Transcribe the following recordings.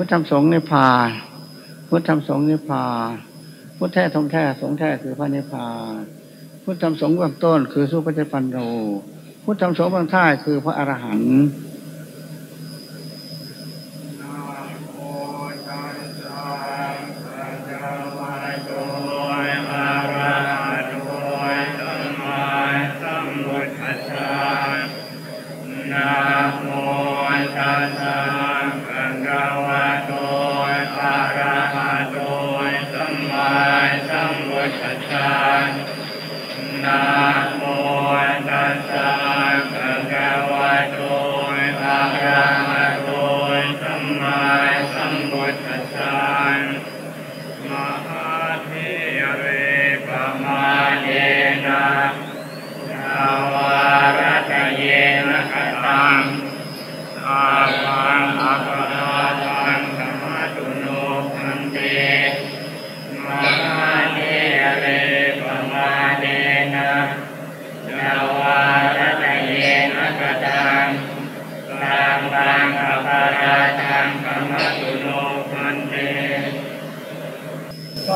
พุทธธรรมสงฆ์นิพพาน พุทธธรรมสงฆ์นิพพานพุทธแท้ทงแท้สงแท้คือพระนิพพาน พุทธธรรมสงฆ์เบื้องต้น คือสุปฏิปันโนพุทธธรรมสงฆ์เบื้องท้ายคือพระอรหันต์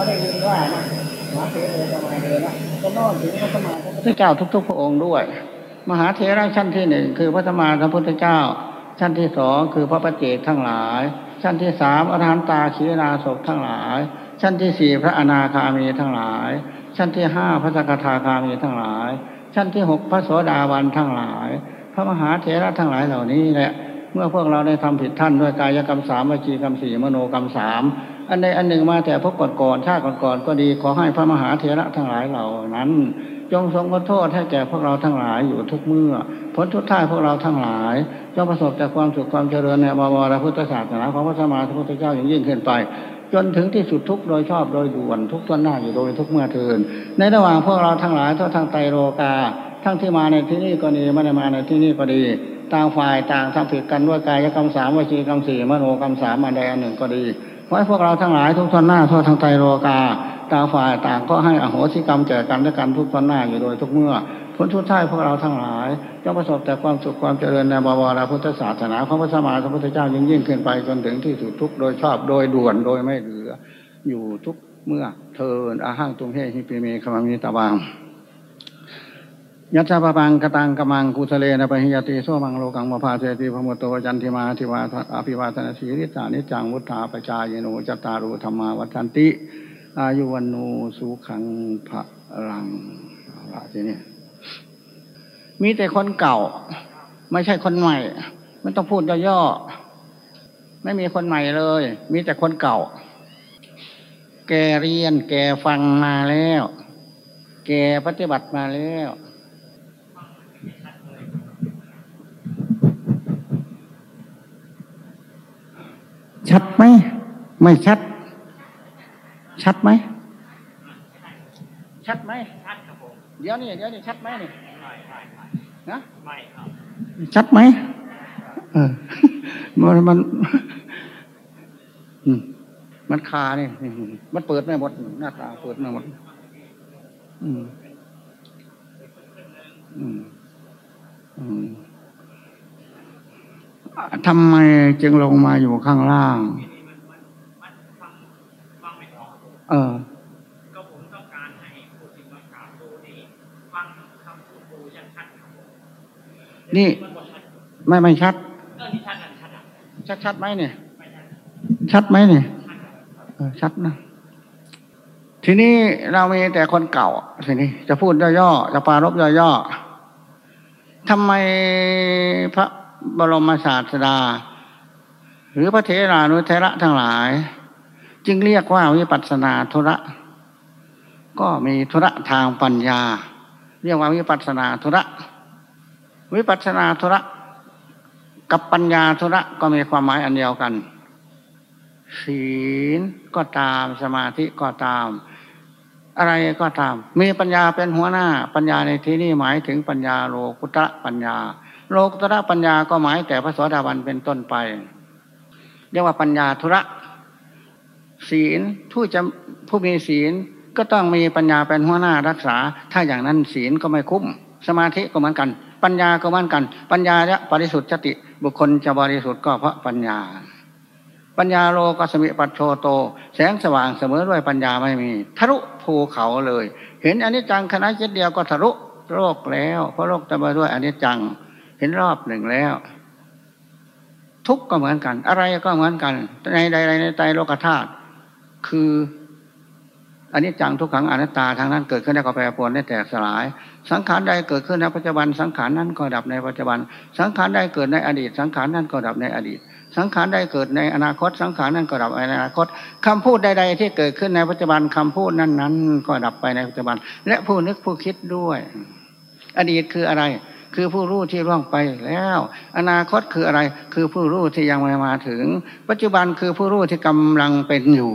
ได้ยินว่านะมหาเถรสมัยเดนะก็นอนถึงพระสมาพระเจ้าทุก ๆ พระองค์ด้วย มหาเถระชั้นที่หนึ่งคือพระธรรมาสัมพุทธเจ้า ชั้นที่สองคือพระปัจเจกทั้งหลาย ชั้นที่สามอรหันตาขีนาศพทั้งหลาย ชั้นที่สี่พระอนาคามีทั้งหลาย ชั้นที่ห้าพระสกทาคามีทั้งหลาย ชั้นที่หกพระโสดาบันทั้งหลาย พระมหาเถระทั้งหลายเหล่านี้แหละ เมื่อพวกเราได้ทำผิดท่านด้วยกายกรรมสามวจีกรรมสี่มโนกรรมสามอันใดอันหนึ่งมาแต่พบก่อนๆชาติก่อนๆก็ดีขอให้พระมหาเถระทั้งหลายเหล่านั้น จงทรงขอโทษให้แก่พวกเราทั้งหลายอยู่ทุกเมื่อผลทุกท่ายพวกเราทั้งหลายจงประสบแต่ความสุขความเจริญในบวรพุทธศาสนาของพระสมมาสัมพุทธเจ้าอย่างยิ่งขึ้นไป จนถึงที่สุดทุกโดยชอบโดยด่วนทุกต้นหน้าอยู่โดยทุกเมื่อเทินในระหว่างพวกเราทั้งหลายทั่วทางไตโลกาทั้งที่มาในที่นี้ก็ดีไม่ได้มาในที่นี้ก็ดี ต่างฝ่ายต่างทำผิดกันด้วยกายกรรมสามวจีกรรมสี่มโนกรรมสามอันใดอันหนึ่งก็ดีขอให้พวกเราทั้งหลายทุกทนหน้าทั่วทางไตรโลกาต่างฝ่ายต่างก็ให้อโหสิกรรมแก่กันและกันทุกทนหน้าอยู่โดยทุกเมื่อผลทุกท่ายพวกเราทั้งหลายจงประสบแต่ความสุขความเจริญในบวรพุทธศาสนาของพระสัมมาสัมพุทธเจ้ายิ่งยิ่งขึ้นไปจนถึงที่สุดทุกโดยชอบโดยด่วนโดยไม่เหลือ อยู่ทุกเมื่อเทินอาหังตุงเฮหิปิเมขมามิตาบัง ยัตถาปปังกตังกมังกุทะเลนะปหิยติโสมังโลกังมภาเสติพมุตโตจันทิมาทิวาอภิวาทนาสีริสานิจังวุฒาปจายโนจตารุธรรมาวัฏันติ อายุวันโนสุขังพระรังละทีนี้มีแต่คนเก่า ไม่ใช่คนใหม่ ไม่ต้องพูดย่อๆไม่มีคนใหม่เลย มีแต่คนเก่า แกเรียน แกฟังมาแล้ว แกปฏิบัติมาแล้ว ชัดไหม ไม่ชัด ชัดไหม ชัดไหมชัดครับผมเดี๋ยวนี่เดี๋ยวนี่ชัดไหมนี่ไม่ไม่ไม่นะไม่ครับ ชัดไหมเออมันมันอืมมันคานี่มันเปิดไม่หมดหน้าตาเปิดไม่หมด อืม อืม อืมอะ ทำไมจึงลงมาอยู่ข้างล่างมันฟังฟังไม่ออกเออก็ผมต้องการให้ผู้ที่มาถามดูนี่ฟังคำพูดดูชัดชัดๆครับผมนี่มันบอกชัดไม่ไม่ชัดเออนี่ชัดนั่นชัดอะชัดชัดไหมเนี่ยไม่ชัดชัดไหมเนี่ย ชัดครับเออชัดนะทีนี้เรามีแต่คนเก่าทีนี้จะพูดย่อๆจะปรารบย่อๆทำไมพระ บรมศาสดา หรือพระเทรานุเทระทั้งหลาย จึงเรียกว่าวิปัสนาธุระ ก็มีธุระทางปัญญา เรียกว่าวิปัสนาธุระ วิปัสสนาธุระ กับปัญญาธุระก็มีความหมายอันเดียวกัน ศีลก็ตามสมาธิก็ตามอะไรก็ตาม มีปัญญาเป็นหัวหน้า ปัญญาในที่นี้หมายถึงปัญญาโลกุตระปัญญา โลกุตระปัญญาก็หมายแต่พระโสดาบันเป็นต้นไป เรียกว่าปัญญาธุระ ศีลผู้จะผู้มีศีลก็ต้องมีปัญญาเป็นหัวหน้ารักษา ถ้าอย่างนั้นศีลก็ไม่คุ้ม สมาธิก็เหมือนกัน ปัญญาก็เหมือนกัน ปัญญาและบริสุทธิ์สติ บุคคลจะบริสุทธิ์ก็เพราะปัญญา ปัญญาโลกสมิปัชโชโต แสงสว่างเสมอด้วยปัญญาไม่มี ทะลุภูเขาเลย เห็นอนิจจังคณะจิตเดียวก็ทะลุโลกแล้ว เพราะโลกจะมาด้วยอนิจจัง ห็นรอบหนึ่งแล้ว ทุกก็เหมือนกัน อะไรก็เหมือนกัน ในใดในใจโลกธาตุคืออันนี้จังทุกขังอนัตตาทางนั้นเกิดขึ้นแล้วก็แปรปรวนได้แตกสลาย สังขารใดเกิดขึ้นในปัจจุบัน สังขารนั้นก็ดับในปัจจุบัน สังขารใดเกิดในอดีต สังขารนั้นก็ดับในอดีต สังขารใดเกิดในอนาคต สังขารนั้นก็ดับในอนาคตคำพูดใด ๆ ที่เกิดขึ้นในปัจจุบันคำพูดนั้นๆ ก็ดับไปในปัจจุบัน และผู้นึกผู้คิดด้วย อดีตคืออะไร คือผู้รู้ที่ล่วงไปแล้ว อนาคตคืออะไร คือผู้รู้ที่ยังไม่มาถึง ปัจจุบันคือผู้รู้ที่กำลังเป็นอยู่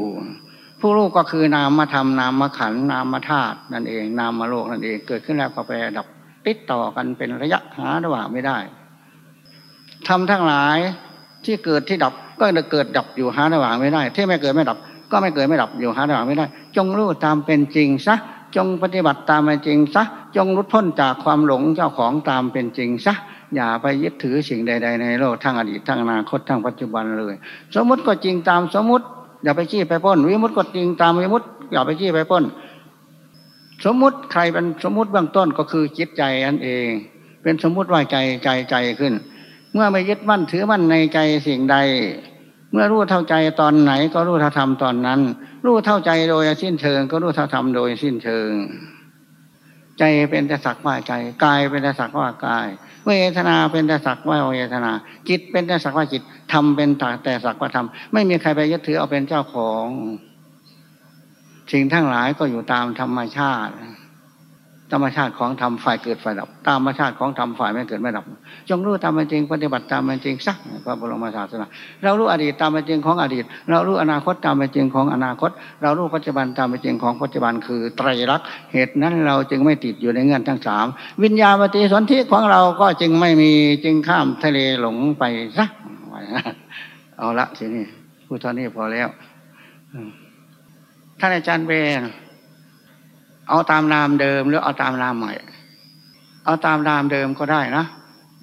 ผู้รู้ก็คือนามมาทำนามมาขันนามมาธาตุนั่นเอง นามมาโลกนั่นเองเกิดขึ้นแล้วก็ไปดับติดต่อกันเป็นระยะหาระหว่างไม่ได้ทำทั้งหลายที่เกิดที่ดับก็จะเกิดดับอยู่หาระหว่างไม่ได้ ที่ไม่เกิดไม่ดับ ก็ไม่เกิดไม่ดับอยู่หาระหว่างไม่ได้ จงรู้ตามเป็นจริงซะ จงปฏิบัติตามเป็นจริงซะจงรุดพ้นจากความหลงเจ้าของตามเป็นจริงซะอย่าไปยึดถือสิ่งใด ๆ ในโลกทั้งอดีตทั้งอนาคตทั้งปัจจุบันเลย สมมุติก็จริงตามสมมุติ อย่าไปชี้ไปพ้นวิมุติก็จริงตามวิมุติอย่าไปชี้ไปพ้นสมมุติใครเป็นสมมุติเบื้องต้นก็คือจิตใจอันเอง เป็นสมมุติว่าใจใจใจขึ้น เมื่อไม่ยึดมั่นถือมั่นในใจสิ่งใด เมื่อรู้เท่าใจตอนไหนก็รู้เท่าธรรมตอนนั้น รู้เท่าใจโดยสิ้นเชิง ก็รู้เท่าธรรมโดยสิ้นเชิง ใจเป็นแต่สักว่าใจกายเป็นแต่สักว่ากาย เวทนาเป็นแต่สักว่าเวทนา จิตเป็นแต่สักว่าจิตธรรมเป็นแต่สักว่าธรรมไม่มีใครไปยึดถือเอาเป็นเจ้าของ สิ่งทั้งหลายก็อยู่ตามธรรมชาติ ธรรมชาติของธรรมฝ่ายเกิดฝ่ายดับตามธรรมชาติของธรรมฝ่ายไม่เกิดไม่ดับ จงรู้ตามเป็นจริงปฏิบัติตามเป็นจริงสักพระบรมศาสนาเรารู้อดีตตามเป็นจริงของอดีต เรารู้อนาคตตามเป็นจริงของอนาคต เรารู้ปัจจุบันตามเป็นจริงของปัจจุบันคือไตรลักษณ์เหตุนั้นเราจึงไม่ติดอยู่ในเงื่อนทั้งสามวิญญาณปฏิสนธิของเราก็จึงไม่มีจึงข้ามทะเลหลงไปสักเอาละทีนี้พูดเท่านี้พอแล้วท่านอาจารย์เบน เอาตามนามเดิมหรือเอาตามนามใหม่ เอาตามนามเดิมก็ได้นะ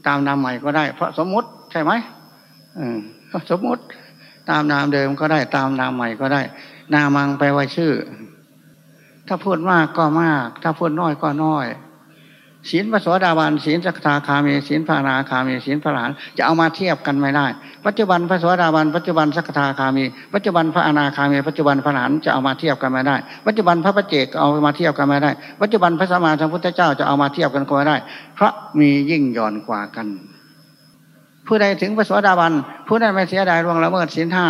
ตามนามใหม่ก็ได้ เพราะสมมุติใช่ไหมสมมุติ ตามนามเดิมก็ได้ตามนามใหม่ก็ได้ นามังไปไว้ชื่อ ถ้าพูดมากก็มาก ถ้าพูดน้อยก็น้อย ศีลพระสวสดาบันศีลสักทาคามีศีลพระนาคามีศีลพระหลานจะเอามาเทียบกันไม่ได้ ปัจจุบันพระสวสดาบันปัจจุบันสักทาคามี ปัจจุบันพระอนาคามี ปัจจุบันพระหลานจะเอามาเทียบกันไม่ได้ ปัจจุบันพระปเจกเอามาเทียบกันไม่ได้ ปัจจุบันพระสัมมาสัมพุทธเจ้าจะเอามาเทียบกันก็ไม่ได้ เพราะมียิ่งย่อนกว่ากัน ผู้ใดถึงพระสวสดาบันผู้นั้นไม่เสียดายล่วงละเมิดศีลห้า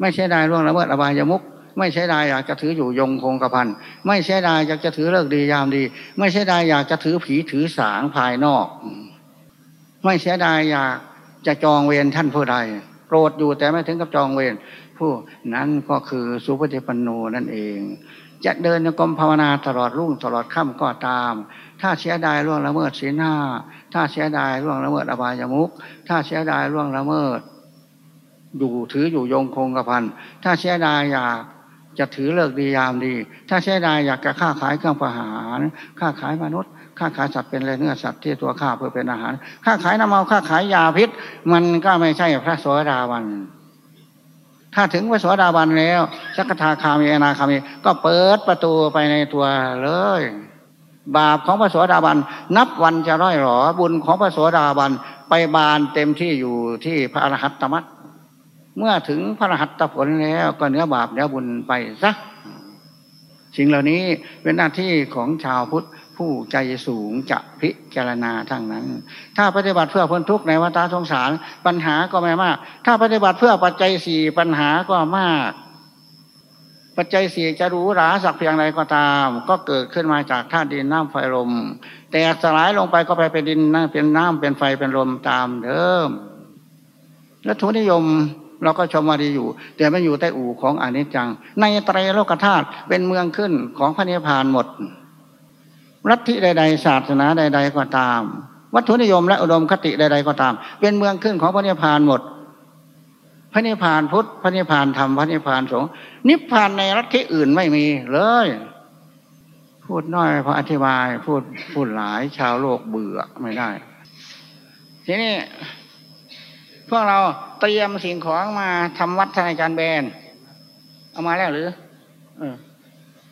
ไม่เสียดายล่วงละเมิดอบายมุข ไม่ใช่ได้อยากจะถืออยู่ยงคงกระพันไม่ใช่ได้อยากจะถือเลิกดียามดี ไม่ใช่ได้อยากจะถือผีถือสางภายนอก ไม่เสียดายอยากจะจองเวรท่านผู้ใดโปรดอยู่แต่ไม่ถึงกับจองเวรผู้นั้นก็คือสุปฏิปันโนนั่นเอง จะเดินในกรมภาวนาตลอดรุ่งตลอดค่ำก็ตาม ถ้าเสียดายล่วงละเมิดศีลห้าถ้าเสียดายล่วงละเมิดอบายมุขถ้าเสียดายล่วงละเมิดอยู่ถืออยู่ยงคงกระพันถ้าเสียดายอยาก จะถือเลิกดียามดี ถ้าใช้ได้อยากจะค้าขายเครื่องประหารค้าขายมนุษย์ค้าขายสัตว์เป็นเนื้อสัตว์ที่ตัวข้าเพื่อเป็นอาหารค้าขายน้ำเมาค้าขายยาพิษ มันก็ไม่ใช่พระโสดาบัน ถ้าถึงพระโสดาบันแล้วสักทาคามีอนาคามี ก็เปิดประตูไปในตัวเลย บาปของพระโสดาบัน นับวันจะร้อยหรอบุญของพระโสดาบันไปบานเต็มที่อยู่ที่พระอรหัตตมัต เมื่อถึงพระรหัตผลแล้วก็เนื้อบาปเนื้อบุญไปซะสิ่งเหล่านี้เป็นหน้าที่ของชาวพุทธผู้ใจสูงจะพิจารณาทั้งนั้น ถ้าปฏิบัติเพื่อพ้นทุกข์ในวัฏสงสารปัญหาก็ไม่มาก ถ้าปฏิบัติเพื่อปัจจัยสี่ปัญหาก็มาก ปัจจัยสี่จะรู้หราสักเพียงไรก็ตาม ก็เกิดขึ้นมาจากธาตุดินน้ำไฟลม แต่สลายลงไปก็ไปเป็นดินเป็นน้ำเป็นไฟเป็นลมตามเดิมและทุนนิยม เราก็ชมวาดีอยู่ แต่ไม่อยู่ใต้อู่ของอนิจจัง ในไตรโลกธาตุเป็นเมืองขึ้นของพระนิพพานหมดรัฐิใด ๆ ศาสนาใด ๆ ก็ตาม วัตถุนิยมและอุดมคติใด ๆ ก็ตาม เป็นเมืองขึ้นของพระนิพพานหมด พระนิพพานพุทธพระนิพพานธรรมพระนิพพานสงฆ์นิพพานในรัฐิอื่นไม่มีเลย พูดน้อยพออธิบายพูดพูดหลายชาวโลกเบื่อไม่ได้ ทีนี้ พวกเราเตรียมสิ่งของมาทำวัดท่านอารแบนเอามาแล้วหรือเออ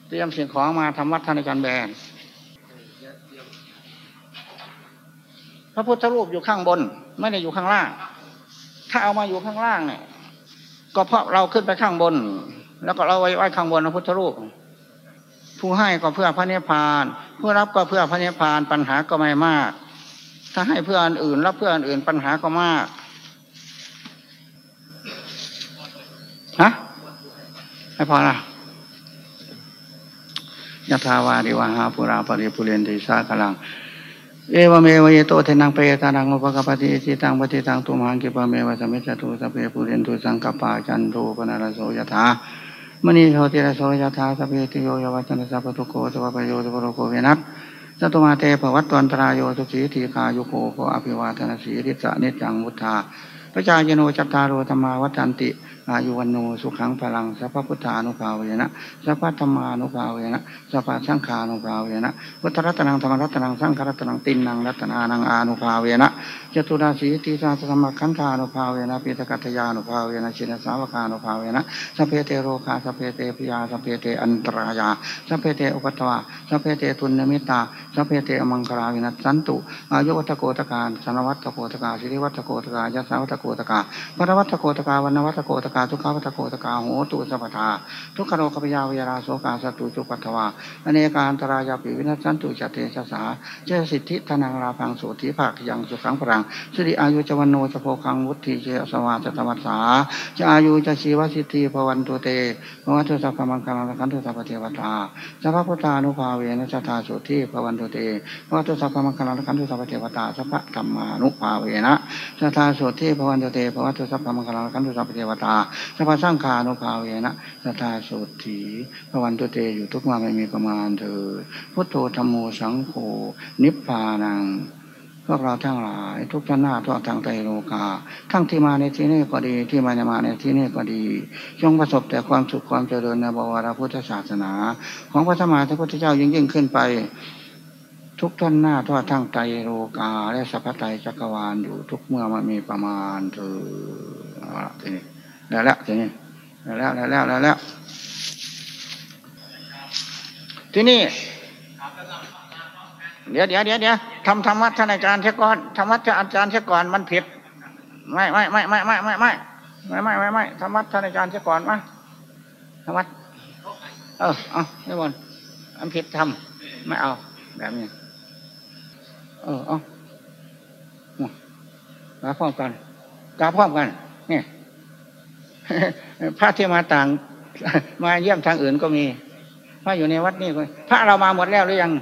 เตรียมสิ่งของมาทำวัดท่านอารแบนพระพุทธรูปอยู่ข้างบน ไม่ได้อยู่ข้างล่าง ถ้าเอามาอยู่ข้างล่างเนี่ย ก็เพราะเราขึ้นไปข้างบน แล้วก็เราไว้ไว้ข้างบนพระพุทธรูป ผู้ให้ก็เพื่อพระนิพพาน ผู้รับก็เพื่อพระนิพพานปัญหาก็ไม่มาก ถ้าให้เพื่ออันอื่นรับเพื่ออันอื่นปัญหาก็มาก ฮะไม่พอละยะทาวาริวาหาปุราปริปุเรนติสากลัง เอวเมวเยโตเทนังเปตานังอุปกปฏิจิตังปฏิตังตุมหังกิปะเมวะสมิจตุสเพปุเรนตุสังกปาจันโทปนารโสยถามณีโชติระโสยถาสเพติโยยวัจนะสัพทุโกสัพพโยสัพโรโกเวนัสจตุมาเตภวัตตันตรายโยสุขีทีคายุโกโกอภิวาทนาสีริสะเนจังมุทธาพระจายโนจัตตารโรธรรมาวัฏันติ อายุวันโนสุขังพลังสัพพุทธานุภาเวนะสัพพธรรมานุภาเวนะสัพพสังฆานุภาเวนะพุทธรัตนังธรรมรัตนังสังฆรัตนังตินนังรัตนานังอานุภาเวนะจตุราสีติสาสสมคันธานุภาเวนะปิตกัตยานุภาเวนะชินสาวกานุภาเวนะสัพเพเตโรคา สัพเพเต ภยา สัพเพเตอันตรายา สัพเพเตอุปัททวา สัพเพเต ทุนนิมิตตา สัพเพเต อวมังคลาวินัสสันตุอายุวัฑฒะโก ธะนะวัฑฒะโก สิริวัฑฒะโก ยะสะวัฑฒะโก พะละวัฑฒะโก วัณณะวัฑฒะโก สุขะวัฑฒะโก โหตุสัพพะทา ทุกขะโรคะภะยา เวราโสกา สัตตุจุปัททะวา อะเนกาอันตะรายาปิวินัสสันตุจะ เตชะสา ชะยะสิทธิ ธะนัง ลาภังโสตถิภาคยังสุขังพะลังสิริอายุ จะ วัณโณ จะโภคังวุฑฒี จะ ยะสะวา สะตะวัสสาจะอายุจะชีวสิทธิภวันตุเตภวัตุสัพพมังคลังคันตุสัพพเทวตาสัพพพุทธานุภาเวนะสัทธาสุทธิภวันตุเตภวัตุสัพพมังคลังคันตุสัพพเทวตาสัพพธรรมานุภาเวนะสัทธาสุทธิภวันตุเตภวัตุสัพพมังคลังคันตุสัพพเทวตาสัพพสังฆานุภาเวนะสัทธาสุทธิภวันตุเตอยู่ทุกมาไม่มีประมาณเถิดพุทโธธรรมโมสังโฆนิพพานังพวกเราทั้งหลายทุกท่านหน้าทั่วทางไตรโลกา ทั้งที่มาในที่นี้ก็ดีที่มามาในที่นี้ก็ดีจงประสบแต่ความสุขความเจริญในบวรพุทธศาสนา ของพระสมมาพระพุทธเจ้ายิ่งยิ่งขึ้นไป ทุกท่านหน้าทั่วทั้งไตรโลกา และสัพพไตรจักรวาลอยู่ทุกเมื่อมันมีประมาณเถิดเอทีนี้ แล้วแล้วทีนี้แล้วแล้วแล้วแล้วแล้วทีนี้เดี๋ยวเดี๋ยวเดี๋ยวเดี๋ยวทำธรรมะท่านอาจารย์เชก่อนธรรมะท่านอาจารย์เชก่อนมันผิดไม่ไม่ไม่ไม่ไม่ไม่ไม่ไม่ไม่ไม่ไม่ธรรมะท่านอาจารย์เชก่อนมาธรรมะเออเอาไม่บนอันผิดทำไม่เอา แบบนี้เออเอากราพร้อมกันกราพร้อมกันนี่ พระที่มาต่าง มาเยี่ยมทางอื่นก็มีพระอยู่ในวัดนี่ก็พระเรามาหมดแล้วหรือยัง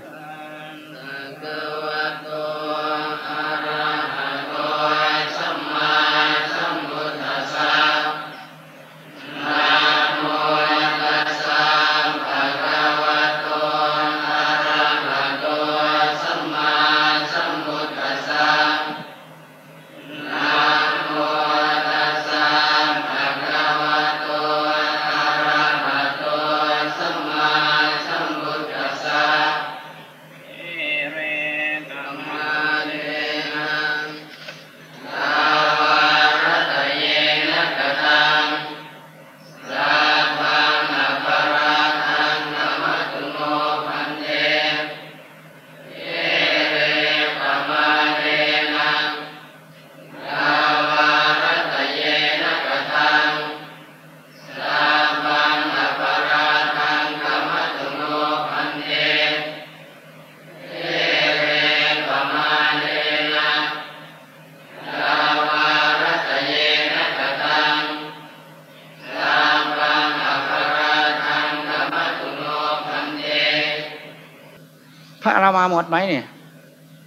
ดไหมเนี่ย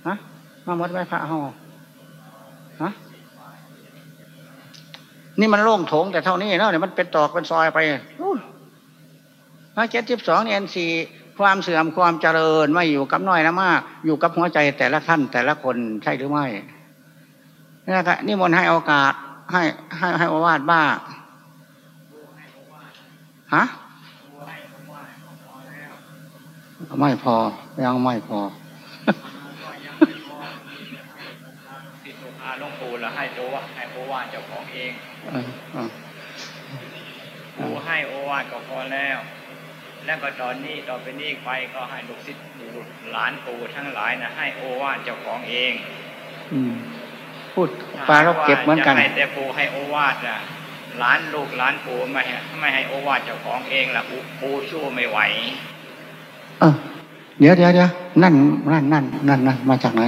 ฮะมาหมดไหมพระเฮาฮะนี่มันโล่งโถงแต่เท่านี้เนาะเนี่ยมันเป็นตอกเป็นซอยไปอู้พระเจ็ดสิบสองเอ็นสี่ความเสื่อมความเจริญไม่อยู่กับน้อยนะมาก อยู่กับหัวใจแต่ละท่านแต่ละคนใช่หรือไม่นี่นก็นี่มนต์ให้โอกาสให้ให้ให้โอวาดบ้างฮะไม่พอยังไม่พอ ติดตัวอาหลวงปู่ละแล้วให้ตัวว่าให้โอวาทเจ้าของเองเออเออครูให้โอวาทก็พอแล้ว แล้วก็ตอนนี้ต่อไปนี้ไปก็ให้ลูกศิษย์ลูกหลานปู่ทั้งหลายนะให้โอวาทเจ้าของเองอืมพูดปลาเราเก็บเหมือนกันจะให้แต่ปู่ให้โอวาทอะหลานลูกหลานปู่ไม่ให้ไม่ให้โอวาทเจ้าของเองละปู่ปู่สู้ไม่ไหวเออเดี๋ยวเดี๋ยวเดี๋ยวนั่นนั่นนั่นนั่นนั่นมาจากไหน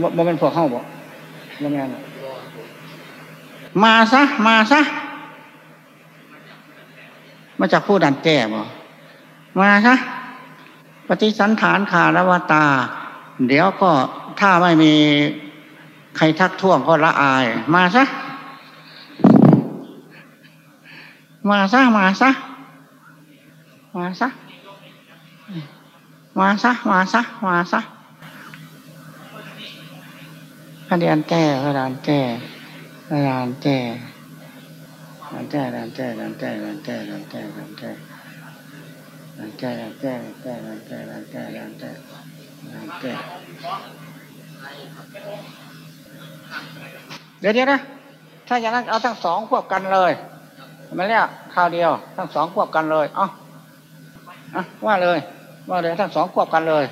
ว่เป็นพวกเข้าบอกยังไงน่ะมาซะ มาซะ มาจากผู้ดันแก้บ่มาซะ ปฏิสันฐานขารวตา เดี๋ยวก็ถ้าไม่มีใครทักท้วงก็ละอาย มาซะ มาซะ มาซะ มาซะ มาซะ มาซะ มาซะ พระเดียนแก้พระดานแก้พระดานแก้ดานแก้ดานแก้ดานแก้ดานแก้ดานแก้ดานแก้ดานแก้ดานแก้ดานแก้ดานแก้ดานแก้ดานแก้ดานแก้เดี๋ยวเดี๋ยวนะ ถ้าอย่างนั้นเอาทั้งสองควบกันเลยไม่เรียกข้าวเดียว ทั้งสองควบกันเลย เอ้าว่าเลย ว่าเลยทั้งสองควบกันเลย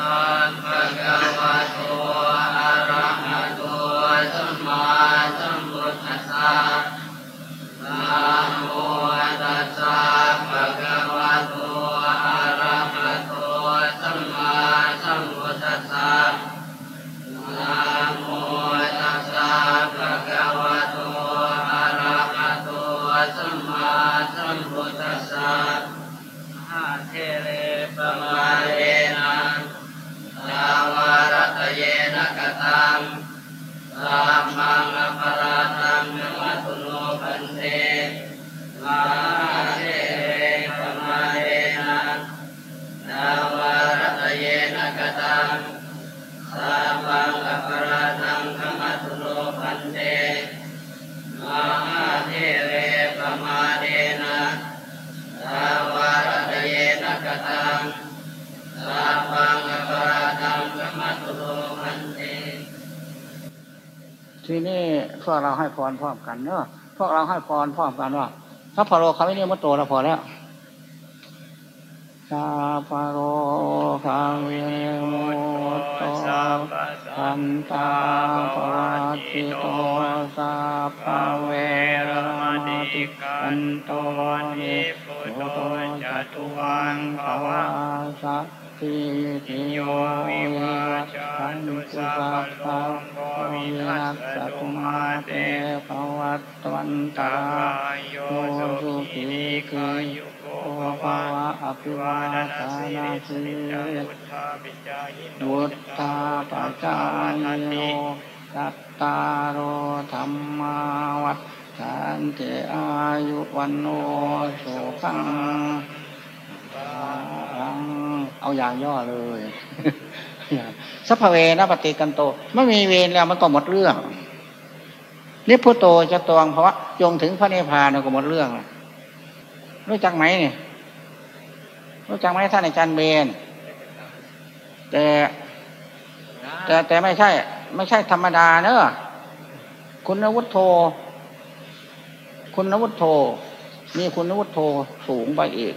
ธัมภะกวาโต ตังสามัง ทีนี้พวกเราให้พรพร้อมกันเนอะพวกเราให้พรพร้อมกันว่าถ้าพอโลเขาไม่เรียมัตโตเราพอแล้วซาพาโรคาเวมุตโตสันตาปราชิโตสาพาเวรมติกันโตนิพุโตจตุวังภวาสัพ พิติโยวิวัชชันตุสัพพะโควินัสสตุมาเตภวัตวันตาโยสุขีกาคือยุโกโอภะภาวะอภิวาทานาสิวุธาปิจายิโนวุฒตาปัจจายโนจัตตารโอธรรมาวัฏสันติอายุวันโนสุขัง เอาอย่างย่อเลยสัพเพเวนะปฏิกันโตไม่มีเวรแล้วมันก็หมดเรื่องนิพพุโตจะตวงเพราะว่าจงถึงพระนิพพานเนก็หมดเรื่องรู้จักไหมเนี่ยรู้จักไหมท่านอาจารย์เบนแต่แต่แต่ไม่ใช่ ไม่ใช่ธรรมดาเนอะคุณวุฒโธ คุณวุฒโธมีคุณวุฒโธสูงไปอีก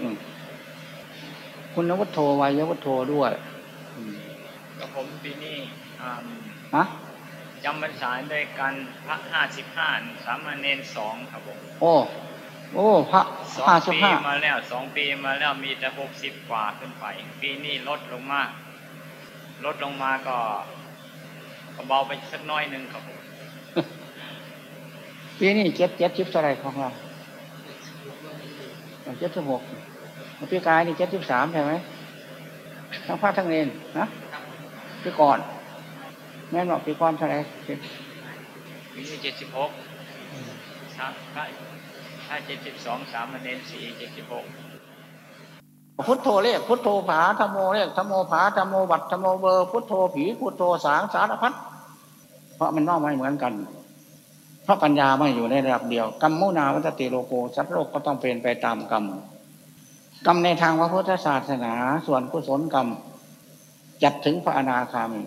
คุณวุฒโธวัยวุฒโธด้วยอืมกับผมปีนี้อ่าฮะจำพรรษาด้วยกันพระห้าสิบห้าสามเณรสองครับผมโอ้โอ้พระสองห้าสิบปีห้ามาแล้วสองปีมาแล้วมีแต่หกสิบกว่าขึ้นไป ปีนี้ลดลงมาก ลดลงมาก็ก็เบาไปสักน้อยหนึ่งครับผมปีนี้เจ็ดเจ็ดชิบเท่าไหรของเราเจ็ดสิบหก ปีกายนี่เจ็ดสิบสามใช่ไหมทั้งพระทั้งเนนนะปีก่อน แม่นบอกปีก่อนเท่าไหรปีนี้เจ็ดสิบหกสามพระถ้าเจ็ดสิบสองสามเณรสี่เจ็ดสิบหกพุทโธเลขพุทโธผาธรรมโมเลขธรรมโมผาธรรมโมบัตรธรรมโมเบอร์พุทโธผีพุทโธสางสารพัดเพราะมันนอกไม่เหมือนกัน เพราะปัญญาไม่อยู่ในระดับเดียวกรรมมุนาวัตติโลโกสัตว์โลกก็ต้องเป็นไปตามกรรม กรรมในทางพระพุทธศาสนาส่วนกุศลกรรม จัดถึงพระอนาคามี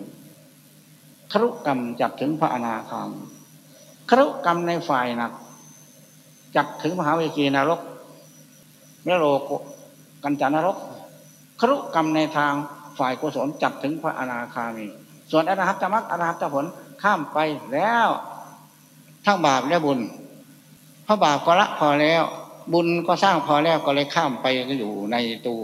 ครุกรรมจัดถึงพระอนาคามีครุกรรมในฝ่ายหนัก จัดถึงมหาวิจีนรกเมโลกกัญจานรก ครุกรรมในทางฝ่ายกุศลจัดถึงพระอนาคามี ส่วนอรหัตมรรคอรหัตผลข้ามไปแล้ว ทั้งบาปและบุญพระบาปก็ละพอแล้ว บุญก็สร้างพอแล้วก็เลยข้ามไปก็อยู่ในตัว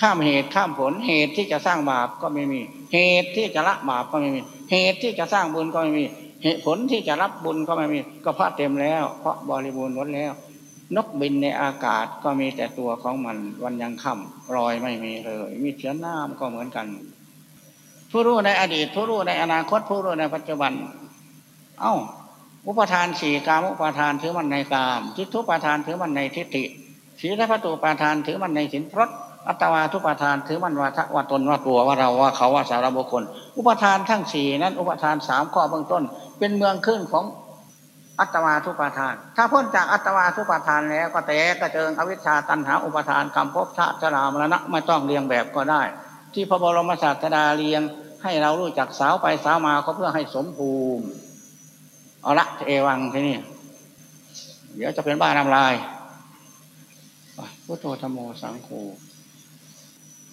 ข้ามเหตุข้ามผลเหตุที่จะสร้างบาปก็ไม่มี เหตุที่จะละบาปก็ไม่มี เหตุที่จะสร้างบุญก็ไม่มีเหตุผลที่จะรับบุญก็ไม่มี ก็พระเต็มแล้ว เพราะบริบูรณ์หมดแล้ว นกบินในอากาศก็มีแต่ตัวของมันวันยังค่ำรอยไม่มีเลยมีเชื้อน้ำก็เหมือนกัน ผู้รู้ในอดีตผู้รู้ในอนาคตผู้รู้ในปัจจุบัน เอ้า อุปทานสี่กามอุปทานถือมันในกาม ทิฏฐุปทานถือมันในทิฏฐิศีลพัตุปทานถือมันในสินพรตอัตวาทุปทานถือมันว่าทะว่าตนว่าตัวว่าเราว่าเขาว่าสารบุคคล อุปทานทั้งสี่นั้น อุปทานสามข้อเบื้องต้น เป็นเมืองขึ้นของอัตวาทุปทาน ถ้าพ้นจากอัตวาทุปทานแล้วก็แตกกระเจิงอวิชชาตันหาอุปทานคำภพชาติชรามรณะไม่ต้องเรียงแบบก็ได้ ที่พระบรมศาสดาเรียงให้เรารู้จักสาวไปสาวมาก็เพื่อให้สมภูมิ เอาละเอวังที่นี่ เดี๋ยวจะเป็นบ้านำลายพุทโธธรรมโมสังโฆ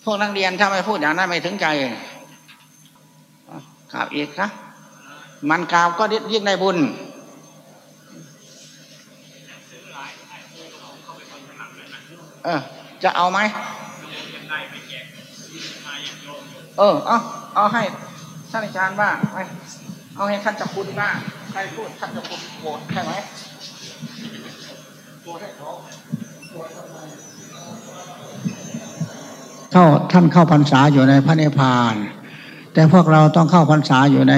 พวกนักเรียนถ้าไม่พูดอย่างนั้นไม่ถึงใจกราบอีกครับมันกราบก็ยิ่งได้บุญเออ จะเอาไหมเออ เอาเอาให้ท่านอาจารย์บ้างไป เอาให้ท่านจะคุณบ้างใครพูดท่านจะคุณโกรธใช่ไหมโกรธให้เขาโกรธทำไมเข้าท่านเข้าพรรษาอยู่ในพระนิพพาน แต่พวกเราต้องเข้าพรรษาอยู่ใน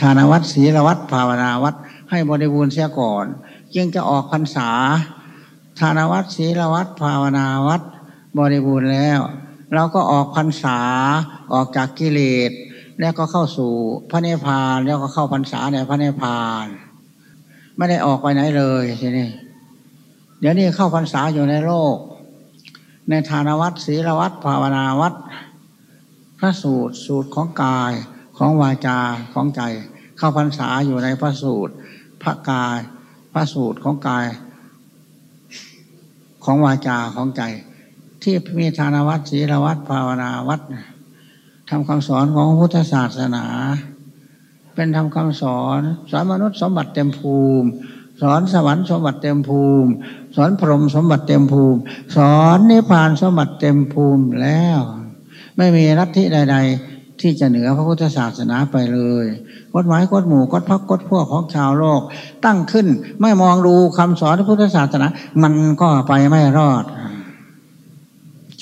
ฐานวัดศีลวัดภาวนาวัดให้บริบูรณ์เสียก่อนจึงจะออกพรรษาฐานวัดศีลวัดภาวนาวัดบริบูรณ์แล้ว เราก็ออกพรรษาออกจากกิเลส แล้วก็เข้าสู่พระนิพพานแล้วก็เข้าพรรษาในพระนิพพาน ไม่ได้ออกไปไหนเลยทีนี้เดี๋ยวนี้เข้าพรรษาอยู่ในโลก ในฐานวัดศีลวัดภาวนาวัดพระสูตรสูตรของกายของวาจาของใจ เข้าพรรษาอยู่ในพระสูตร พระกาย พระสูตรของกาย ของวาจาของใจ ที่มีฐานวัดศีลวัดภาวนาวัด ทำคำสอนของพุทธศาสนา เป็นทำคำสอนสอนมนุษย์สมบัติเต็มภูมิสอนสวรรค์สมบัติเต็มภูมิ สอนพรหมสมบัติเต็มภูมิ สอนนิพพานสมบัติเต็มภูมิแล้ว ไม่มีรัฐิใด ๆ ที่จะเหนือพระพุทธศาสนาไปเลยกฎหมายกฎหมู่กฎพักกฎพวกของชาวโลก ตั้งขึ้นไม่มองดูคำสอนพระพุทธศาสนา มันก็ไปไม่รอด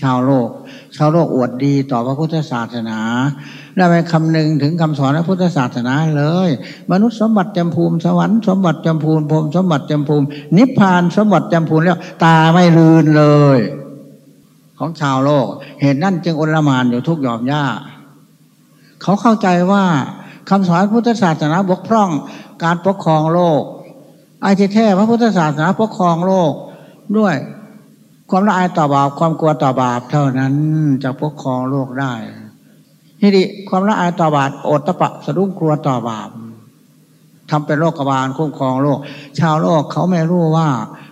ชาวโลก ชาวโลกอวดดีต่อพระพุทธศาสนาและไปคำนึงถึงคำสอนพระพุทธศาสนาเลย มนุษย์สมบัติเต็มภูมิสวรรค์สมบัติเต็มภูมิพรหมสมบัติเต็มภูมิ นิพพานสมบัติเต็มภูมิแล้วตาไม่ลืนเลย ของชาวโลก เหตุนั่นจึงอลหมานอยู่ทุกหย่อมย่าเขาเข้าใจว่าคำสอนพุทธศาสนาบกพร่องการปกครองโลกไอ้ที่แท้พระพุทธศาสนาปกครองโลกด้วย ความละอายต่อบาปความกลัวต่อบาปเท่านั้นจะปกครองโลกได้ทีนี้ความละอายต่อบาปอดตะปะสะดุ้งกลัวต่อบาปทำเป็นโลกบาลคุ้มครองโลก ชาวโลกเขาไม่รู้ว่า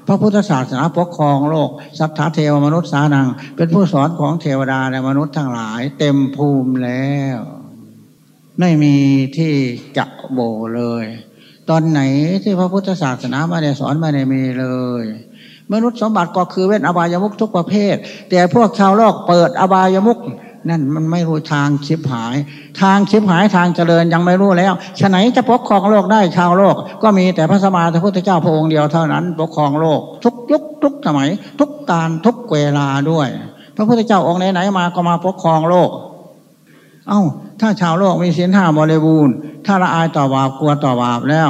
พระพุทธศาสนาปกครองโลก สัทธาเทวมนุษย์สานัง เป็นผู้สอนของเทวดาและมนุษย์ทั้งหลาย เต็มภูมิแล้ว ไม่มีที่จะโบเลย ตอนไหนที่พระพุทธศาสนาไม่ได้สอนไม่ได้มีเลย มนุษย์สมบัติก็คือเว้นอบายมุขทุกประเภท แต่พวกชาวโลกเปิดอบายมุขนั่นมันไม่รู้ทางชิบหาย ทางชิบหายทางเจริญยังไม่รู้แล้วฉะไหนจะปกครองโลกได้ชาวโลก ก็มีแต่พระสมมาพระพุทธเจ้าพระองค์เดียวเท่านั้น ปกครองโลก ทุกยุคทุกสมัย ทุกการทุกเวลาด้วย พระพุทธเจ้าองค์ไหนๆมาก็มาปกครองโลก เอ้า ถ้าชาวโลกมีศีลห้าบริบูรณ์ถ้าละอายต่อบาปกลัวต่อบาปแล้ว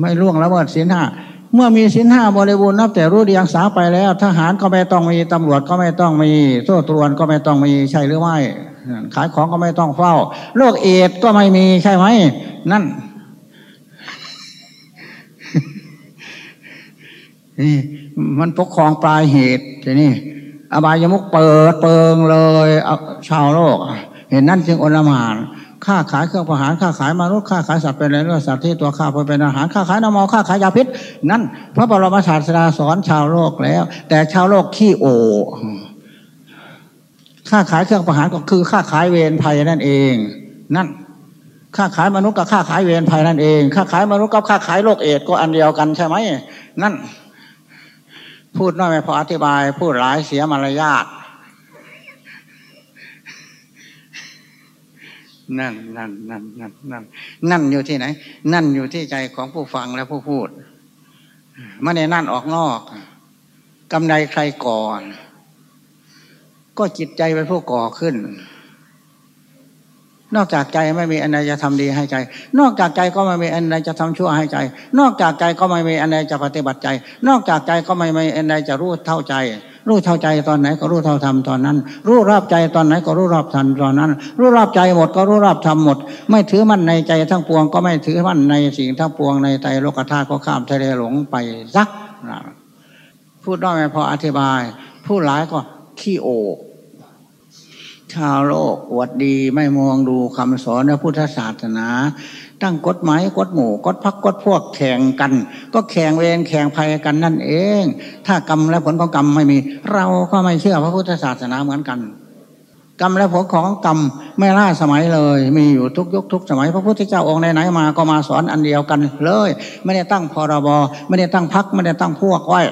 ไม่ล่วงละเมิดศีลห้า เมื่อมีสินห้าบริบูรณ์นับแต่รู้เดียงสาไปแล้ว ทหารก็ไม่ต้องมีตำรวจก็ไม่ต้องมีโซ่ตรวนก็ไม่ต้องมีใช่หรือไม่ขายของก็ไม่ต้องเฝ้าโรคเอดก็ไม่มีใช่ไหมนั่นนี่มันปกครองปลายเหตุทีนี่อบายมุกเปิดเปิงเลยชาวโลก เห็นนั่นจึงอนละมาน ค้าขายเครื่องประหารค้าขายมนุษย์ค้าขายสัตว์เป็นอะไรเรื่องสัตว์ที่ตัวข้าเป็นอาหารค้าขายน้ำมอค้าขายยาพิษ นั่นพระบรมศาสดาสอนชาวโลกแล้ว แต่ชาวโลกขี้โอค้าขายเครื่องประหารก็คือค้าขายเวรภัยนั่นเอง นั่นค้าขายมนุษย์กับค้าขายเวรภัยนั่นเองค้าขายมนุษย์กับค้าขายโรคเอดก็อันเดียวกันใช่ไหมนั่น พูดน้อยไม่พออธิบาย พูดหลายเสียมารยาท นั่นนั่นนั่นนั่นนั่นนั่นอยู่ที่ไหน นั่นอยู่ที่ใจของผู้ฟังและผู้พูดไม่ได้นั่นออกนอกกำไรใครก่อน ก็จิตใจเป็นผู้ก่อขึ้น นอกจากใจไม่มีอันใดจะทำดีให้ใจ นอกจากใจก็ไม่มีอันใดจะทำชั่วให้ใจ นอกจากใจก็ไม่มีอันใดจะปฏิบัติใจ นอกจากใจก็ไม่มีอันใดจะรู้เท่าใจ รู้เท่าใจตอนไหนก็รู้เท่าธรรมตอนนั้น รู้รอบใจตอนไหนก็รู้รอบธรรมตอนนั้น รู้รอบใจหมดก็รู้รอบธรรมหมด ไม่ถือมั่นในใจทั้งปวง ก็ไม่ถือมั่นในสิ่งทั้งปวงในใจโลกธาตุก็ข้ามทะเลหลงไปซักพูดน้อยไม่พออธิบายพูดหลายก็ขี้โอกชาวโลกอวดดีไม่มองดูคำสอนในพุทธศาสนา ตั้งกฎหมายกฎหมู่กฎพักกฎพวกแข่งกัน ก็แข่งเวรแข่งภัยกันนั่นเอง ถ้ากรรมและผลของกรรมไม่มี เราก็ไม่เชื่อพระพุทธศาสนาเหมือนกัน กรรมและผลของกรรมไม่ล่าสมัยเลย มีอยู่ทุกยุคทุกสมัย พระพุทธเจ้าองค์ไหนๆมาก็มาสอนอันเดียวกันเลย ไม่ได้ตั้งพรบไม่ได้ตั้งพักไม่ได้ตั้งพวกไว้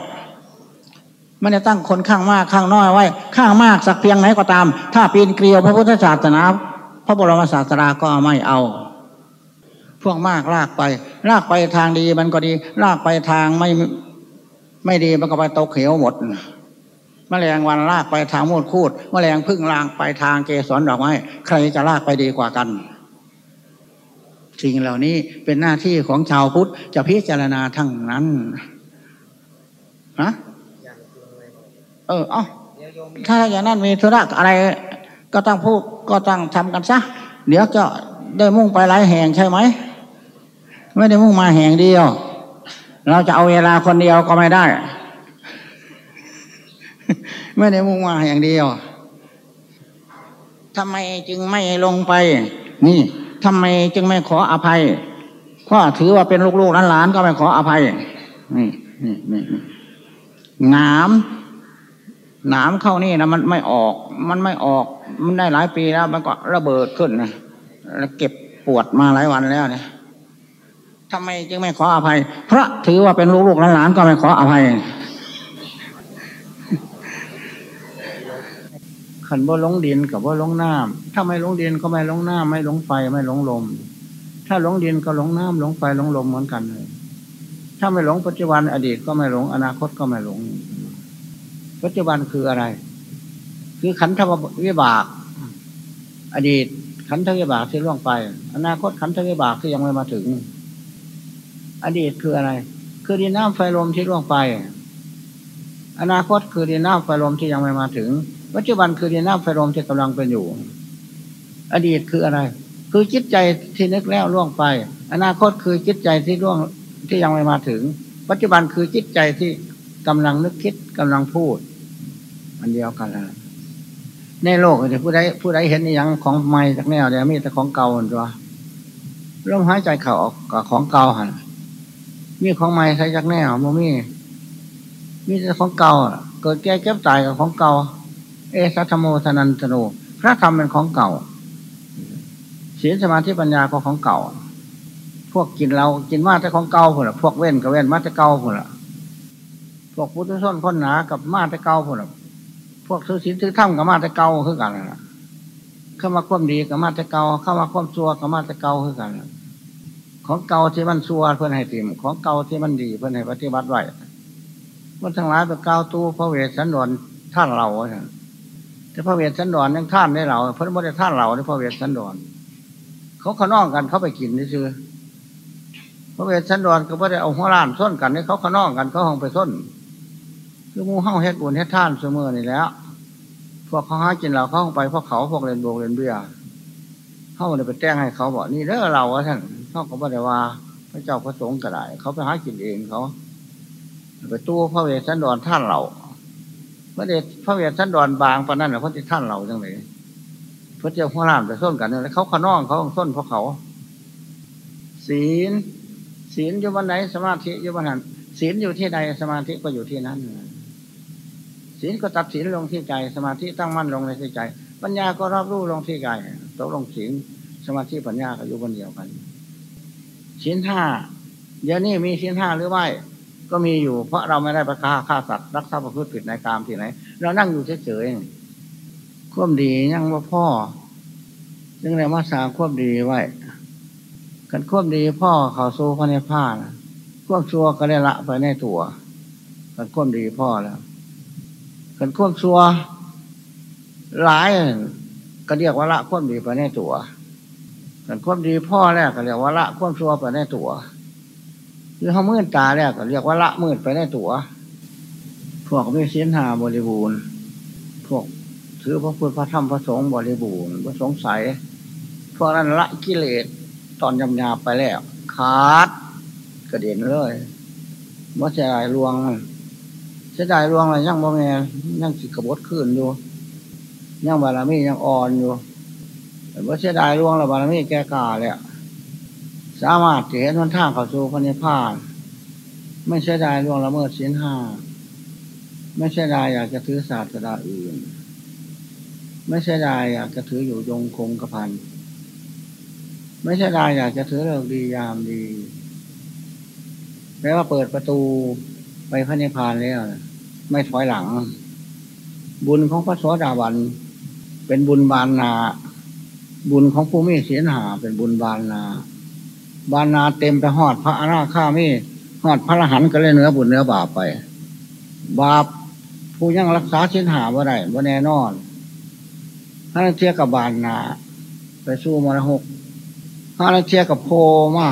ไม่ได้ตั้งคนข้างมากข้างน้อยไว้ ข้างมากสักเพียงไหนก็ตาม ถ้าปีนเกลียวพระพุทธศาสนา พระบรมศาสดาก็ไม่เอา พ่วกมากลากไป ลากไปทางดีมันก็ดี ลากไปทางไม่ไม่ดีมันก็ไปตกเหวหมดมแมลงวันลากไปทางมูดคูดมแมลงพึ่งลางไปทางเกสรดอกไม้ใครจะลากไปดีกว่ากันสิ่งเหล่านี้เป็นหน้าที่ของชาวพุทธจะพิจารณาทั้งนั้นฮะเออเอาถ้าอย่างนั้นมีธุระอะไร ก็ต้องพูดก็ต้องทำกันซะเดี๋ยวจะได้มุ่งไปหลายแห่งใช่ไหม ไม่ได้มุ่งมาแห่งเดียว เราจะเอาเวลาคนเดียวก็ไม่ได้ ไม่ได้มุ่งมาแห่งเดียวทำไมจึงไม่ลงไป นี่ทำไมจึงไม่ขออภัยเพราะถือว่าเป็นลูกๆหลานๆก็ไม่ขออภัย นี่นี่นี่งามหนามเข้านี่นะมันไม่ออก มันไม่ออก มันได้หลายปีแล้ว มันก็ระเบิดขึ้นนะแล้วเก็บปวดมาหลายวันแล้วเนี่ย ทำไมจึงไม่ขออภัย เพราะถือว่าเป็นลูกๆหลานๆก็ไม่ขออภัยขันบ่ลงดินกับว่าลงน้ำถ้าไม่ลงดินก็ไม่ลงน้ำไม่ลงไฟไม่ลงลม ถ้าลงดินก็ลงน้ำลงไฟลงลมเหมือนกันเลยถ้าไม่หลงปัจจุบันอดีตก็ไม่หลงอนาคตก็ไม่หลง ปัจจุบันคืออะไร คือขันธวิบาก อดีตขันธวิบากที่ล่วงไป อนาคตขันธวิบากที่ยังไม่มาถึง อดีตคืออะไร คือดินน้ำไฟลมที่ล่วงไป อนาคตคือดินน้ำไฟลมที่ยังไม่มาถึง ปัจจุบันคือดินน้ำไฟลมที่กำลังเป็นอยู่ อดีตคืออะไร คือจิตใจที่นึกแล้วล่วงไป อนาคตคือจิตใจที่ล่วงที่ยังไม่มาถึง ปัจจุบันคือจิตใจที่กำลังนึกคิดกำลังพูด มันเดียวกันแล้วในโลกจะผู้ใดผู้ใดเห็นอย่างของใหม่จากแนวเดียวมีแต่ของเก่าตัวลมหายใจเข่าออกกับของเก่าหัน มีของใหม่ใช้จากแนวโมมีมีแต่ของเก่าเกิดแก่เก็บตายกับของเก่า เอสัทโมธนันตโนพระธรรมเป็นของเก่าศีลสมาธิปัญญาก็ของเก่า พวกกินเรากินมาแต่ของเก่าพุ่นละพวกเว้นกับเว้นมาแต่เก่าพุ่นละพวกพุทธชนคนหนากับมาแต่เก่าพุ่นละพวกซื้อสินซื้อถ้ำกับมาแต่เก่าคือกันนะเข้ามาความดีกับมาแต่เก่าเข้ามาความชั่วกับมาแต่เก่าคือกัน ของเก่าที่มันชั่วเพื่อนให้ติมของเก่าที่มันดีเพื่อนให้ปฏิบัติไว้มันทั้งหลายเป็นเก่าตู้พระเวสสันดรท่านเราแต่พระเวสสันดรยังท่านได้เราเพื่อนไม่ได้ท่านเราในพระเวสสันดรเขาขน้องกันเขาไปกินนี่คือพระเวสสันดรก็ไม่ได้เอาหัวล้านส้นกันนี่เขาขน้องกันเขาห้องไปส้น คือมูเฮ้าเฮ็ดบุญเฮ็ดท่านเสมอนี่แล้วพวกเขาห้ากินเราเขาไปพวกเขาพวกเรียนโบกเรียนเบี้ยเขาเลยไปแจ้งให้เขาบอกนี่เด้อเราท่าน เขาก็บอกได้ว่า พระเจ้าพระสงฆ์ก็ได้เขาไปหากินเองเขาไปตู้พระเวสสันดรท่านเราพระเดชพระเวสสันดรบางปานนั้นนะพระที่ท่านเราจังเลยพระเจ้าหัวล้านไปส้นกันแล้วเขาขน้องเขาส้นเพราะเขา ศีล ศีลอยู่วันไหนสมาธิอยู่วันนั้นศีลอยู่ที่ใดสมาธิก็อยู่ที่นั้นศีลก็ตัดศีลลงที่ใจ สมาธิตั้งมั่นลงในที่ใจ ปัญญาก็รับรู้ลงที่ใจตกลงศีลสมาธิปัญญาก็อยู่บนเดียวกัน ศีลห้าเดี๋ยวนี้มีศีลห้าหรือไม่ ก็มีอยู่ เพราะเราไม่ได้ประคาฆ่าสัตว์รักทรัพย์ประพฤติผิดในกามที่ไหน เรานั่งอยู่เฉยๆควบดียังว่าพ่อจึงเลยมาสางควบดีไว้กันควบดีพ่อเขาสู้พระในผ้านะควบชัวก็ได้ละไปในตัวกันควบดีพ่อแล้วกันควบชัวหลายก็เรียกว่าละควบดีไปในตัว กันควบดีพ่อแรกก็เรียกว่าละควบชัวไปในตัวหรือเขามื่นตาแรกก็เรียกว่าละมื่นไปในตัว พวกมีศีลหาบริบูรณ์ พวกถือพระพุทธพระธรรมพระสงฆ์บริบูรณ์พระสงสัยพวกนั้นละกิเลสตอนยำยาไปแล้วขาดกระเด็นเลยว่าเสียดายลวงเสียดายลวงอะไรยังบ่แม่ยังสิกระบดขึ้นอยู่ยังบารมียังอ่อนอยู่ แต่ว่าเสียดายล่วงแล้วบารมีแก่กาเลยสามารถเห็นวันท่าเข้าสู่พระนิพพานไม่เสียดายลวงละเมิดศีลห้าไม่เสียดายอยากจะถือศาสนาอื่น ไม่เสียดายอยากจะถืออยู่ยงคงกระพันไม่ใช่ได้อยากจะถือเรื่องดียามดีแปลว่าเปิดประตูไปพระนิพพานแล้วไม่ถอยหลัง บุญของพระโสดาบันเป็นบุญบานนา บุญของผู้มีศีลหาเป็นบุญบานนา บานนาเต็มไปหอดพระอนาข้ามีหอดพระอรหันต์ก็เลยเนื้อบุญเนื้อบาปไป บาปผู้ยังรักษาศีลหาว่าไรว่าแน่นอนถ้าเทียกับบานนา ไปสู้มรหกถ้าเราเทียกับโพมา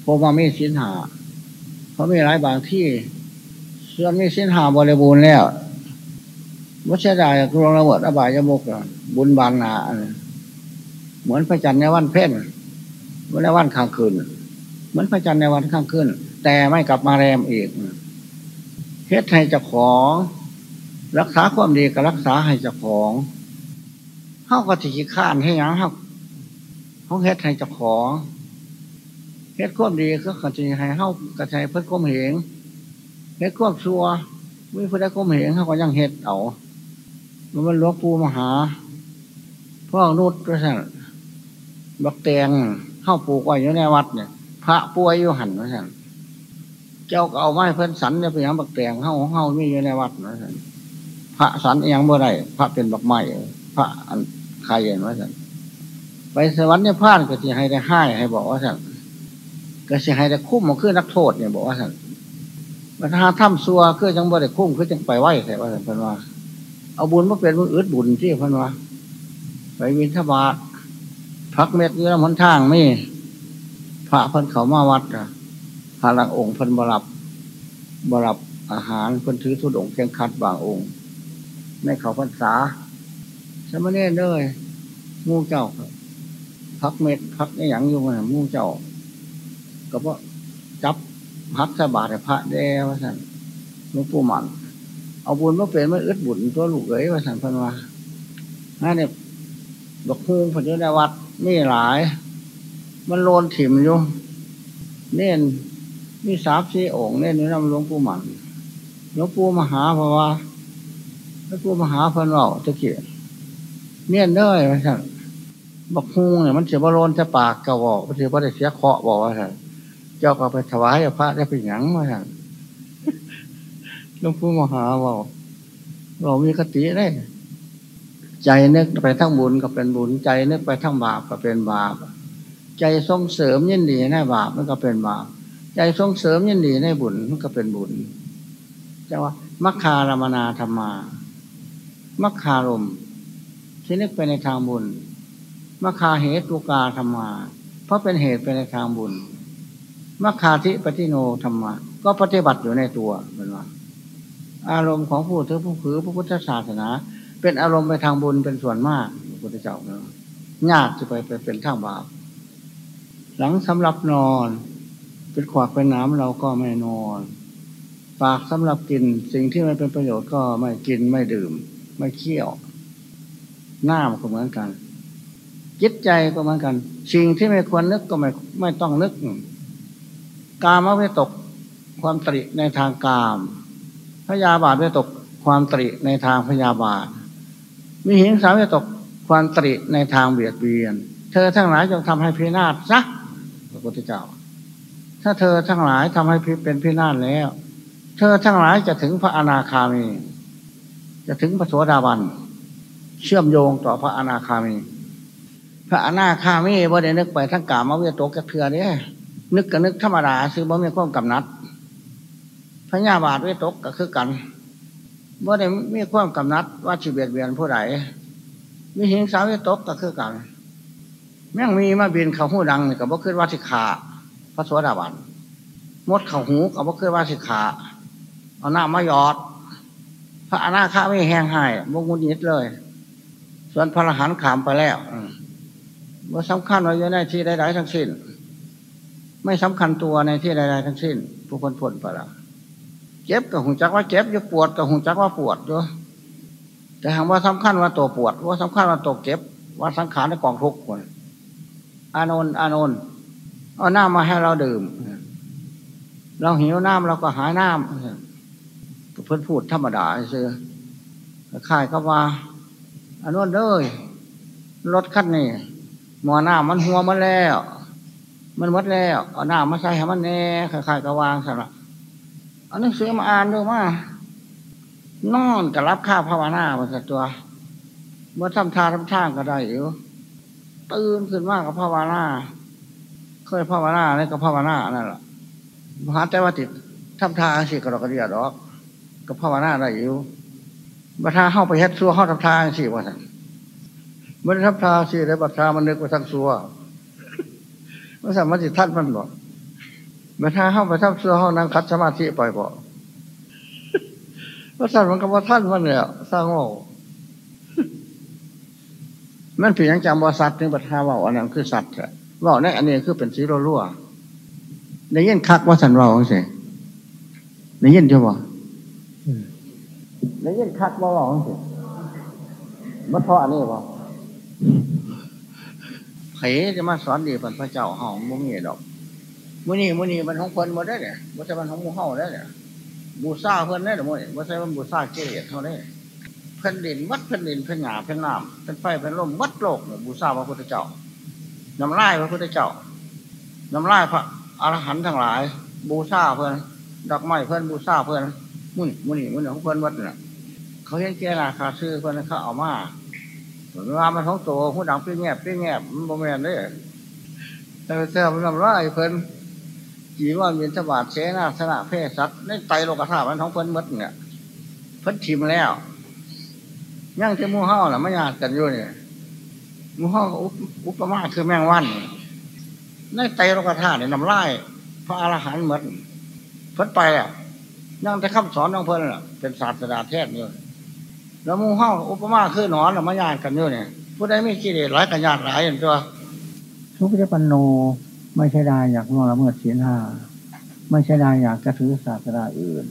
โพมาไม่สินหาเพราะมีหลายบางที่ส่วนมีสินหาบริบูรณ์แล้ววัชดายกรวงระเบิดอบายยมุกบุญบานนา เหมือนพระจันทร์ในวันเพ่นวันในวันข้างคืน เหมือนพระจันทร์ในวันข้างคืน แต่ไม่กลับมาแรมอีกเฮ็ดให้เจ้าของ รักษาความดีกับรักษาให้เจ้าของเข้าก็ถี่ข้านให้ยังเข้าเขาเฮ็ดให้เจ้าของเฮ็ดความดีก็ขันจให้เข้ากระชัยเพื่อก้มเหงเฮ็ดความชั่ววิเพื่อได้ก้มเหงเขาก็ยังเฮ็ดเอามันมันหลวงปู่มหาพ่อนุชก็สั่น บักแตงเข้าปลูกไว้อยู่ในวัดเนี่ย พระป่วยอยู่หันก็สั่นเจ้าก็เอาไม้เพิ่นสันเนี่ยไปยังบักแตงเข้าเข้ามีอยู่ในวัดนะสั่นพระสันยังเมื่อไรพระเป็นบักไม้พระใครเห็นว่าสั่นไปสวรรค์เนี่ยพลาดก็จะให้ได้ให้ให้บอกว่าสั่งก็จะให้ได้คุ้มมาคือนักโทษเนี่ยบอกว่าสั่งมันหาถ้ำซัวคือจังบ่ได้คุ้มคือจังไปไหวแต่ว่าสั่งเพิ่นว่า เอาบุญมาเป็นมืออึดบุญที่เพิ่นว่าไปวินทบาท พักเม็ดอยู่ลำหนทางไม่พระพิ่นเขามาวัดอะพระลังองค์พิ่นบรับบรับอาหารพิ่นถือทุดงเพียงคัดบางองค์ในเขาพรรษาสมณเณรเลยงูเจ้าพักเม็ดพักไอ้หยังอยู่มันมู่เจ้า ก็เพราะจับพักสบาทพระแด้ว่าสันหลวงปู่มันเอาบุญมาเป็นมาอึดบุญตัวลูกเอ๋ยว่าสันพันว่านั่นเนี่ยดอกฮูงพระเจ้าวัด นี่หลาย มันโลนถิ่มอยู่เน้นมีสามสี่องค์เน้นนี่นำหลวงปู่มันหลวงปู่มหาเพราะว่าหลวงปู่มหาพันว่าตะเกียเน้นเด้อว่าสันบักฮุงเนี่ยมันเสียบอลนจะปากกระบอกมันเสียบอได้เสียเคาะบอกว่าท่านเจ้าก็ไปถวายพระได้เป็นหยังมาท่านหลวงปู่มหาบอกเรามีคติได้ ใจนึกไปทั้งบุญก็เป็นบุญ ใจนึกไปทั้งบาปก็เป็นบาป ใจส่งเสริมยินดีในบาปมันก็เป็นบาป ใจส่งเสริมยินดีในบุญมันก็เป็นบุญจะว่ามัคคารมนาธรรมา มัคคารมที่นึกไปในทางบุญ มัคคาเหตุกาธรรมา เพราะเป็นเหตุเป็นในทางบุญ มัคคาธิปฏิโนธรรมะก็ปฏิบัติอยู่ในตัวเป็นว่า อารมณ์ของผู้ถือผู้ถือพระพุทธศาสนา เป็นอารมณ์ไปทางบุญเป็นส่วนมากพระพุทธเจ้าเนาะยากจะไปไปเป็นทางบาป หลังสำหรับนอน เป็นขวากเป็นน้ำเราก็ไม่นอน ปากสำหรับกินสิ่งที่ไม่เป็นประโยชน์ก็ไม่กินไม่ดื่ม ไม่เคี่ยว หน้าก็เหมือนกัน จิตใจก็เหมือนกัน สิ่งที่ไม่ควรนึกก็ไม่ไม่ต้องนึก กามไม่ตกความตริในทางกามพยาบาทไม่ตกความตริในทางพยาบาท มีหิงสาไม่ตกความตริในทางเบียดเบียน เธอทั้งหลายจงทำให้พินาศซะพระพุทธเจ้า ถ้าเธอทั้งหลายทำให้เป็นพินาศแล้ว เธอทั้งหลายจะถึงพระอนาคามี จะถึงพระโสดาบัน เชื่อมโยงต่อพระอนาคามี พระอนาคามีบ่ได้นึกไปทั้งกามาเวตกกระเทือเนี่ยนึกกับนึกธรรมดาซื้อบ่มีความกำนัดพระญาบาทเวตกก็คือกัน บ่ได้มีความกำนัดว่าชีเบียดเบียนผู้ใดมีหิงสาเวตกก็คือกัน แม่งมีมาบินเขาหูดังนี่กับบ่คือว่าสิขาพระโสดาบันมดเขาหูกับบ่คือว่าสิขาเอาหน้ามายอด พระอนาคาไม่แห้งหายบงุนยิดเลย ส่วนพระอรหันต์ขามไปแล้วว่าสำคัญว่าอยู่ในที่ใดๆทั้งสิ้น ไม่สำคัญตัวในที่ใดๆทั้งสิ้นผู้คนผลไปแล้ว เจ็บกับหูจักว่าเจ็บอยู่ปวดกับหูจักว่าปวดอยู่แต่หากว่าสำคัญว่าตัวปวด ว่าสำคัญว่าตัวเจ็บ ว่าสังขารในกองทุกข์คนอานนท์อานนท์เอาน้ำมาให้เราดื่ม เราหิวน้ำเราก็หาน้ำเพื่อนพูดธรรมดาเสือข่ายก็ว่าอานนท์เลยรถคันนี้หมอน้ำมันหัวมันแล้ว มันมดแล้ว เอาน้ำมาใส่ให้มันแน่ข่ายก็วางสระอันนี้ซื้อมาอ่านดูมานอนกับรับข้าภาวนาบนสัตัวเมื่อทำทาทำท่างก็ได้อยู่ตื่นขึ้นมากกับภาวนาเคยภาวนาเนี่ยก็ภาวนานั่นแหละมหาแต่ว่าติดทำทาสิกระดกกระเดียดอกก็ภาวนาได้อยู่บัทาเข้าไปเฮ็ดซัวเข้าทำทาสิว่าสั่นมันทำทาสิแล้วบัทามันนึกว่าทั้งซัวมันสามารถติท่านมันบอก บัทาเข้าไปทำซัวเข้านั่งคัดสมาธิปล่อยบอกพระสัตว์มันก็บ่ท่านมันเนี่ยสร้างโง่มันเพียงจำว่าสัตว์นึงปัทาว่าอันนั้นคือสัตว์ว่าในอันนี้คือเป็นสีรั่วในเย็นคักว่าสันว่าของเสในเย็นจะบ่ในเย็นคักว่าว่าของเสมันเพราะอันนี้บ่เขจะมาสอนดีเป็นพระเจ้าห้องมุ้งเงียดอก มุนี่มุนี่มันของคนหมดได้เนี่ยมันจะมันของมูเฮาได้เนี่ยบูซาเพื่อนได้หรือไม่ว่าใช่ว่าบูซาเกลียดเท่านี้แผ่นดินวัดแผ่นดินแผ่นหยาแผ่นน้ำเป็นไฟเป็นลมวัดโลกบูซาพระพุทธเจ้าน้ำลายพระพุทธเจ้าน้ำลายพระอรหันต์ทั้งหลาย บูซาเพื่อนดอกไม้เพื่อนบูซาเพื่อนมุ่นมุ่นี่มุ่นของเพื่อนวัดเน่ะเขาเห็นเจราคาซื้อเพื่อนเขาเอามาเวลามันท้องโตหูดังปี้แงบปี้แงบมันโมเมนเลยแต่เสื้อมันน้ำลายเพื่อน จีว่ามีทบาทเสนาสนะเพศสัตว์ในไตโลกธาตุมันท้องเพิ่นมดเนี่ยเพิ่นทิมแล้วย่างที่มูเห่าน่ะไม่ยากกันอยู่เนี่ยมูเห่าอุปมาคือแมงวันในไตโลกธาตุเนี่ยนำไล่พระอรหันต์มดเพิ่นไปอะย่างแต่คำสอนของเพิ่นอะเป็นศาสตราเทศเนี่ยแล้วมูเห่าอุปมาคือหนอนน่ะไม่ยากกันอยู่เนี่ยผู้ใดไม่กิเลสหลายกันยากหลายอย่างตัวทุกข์จะปันโน ไม่ใช่ได้อยากล่วงละเมิดศีลห้าไม่ใช่ได้อยากจะถือศาสนาอื่น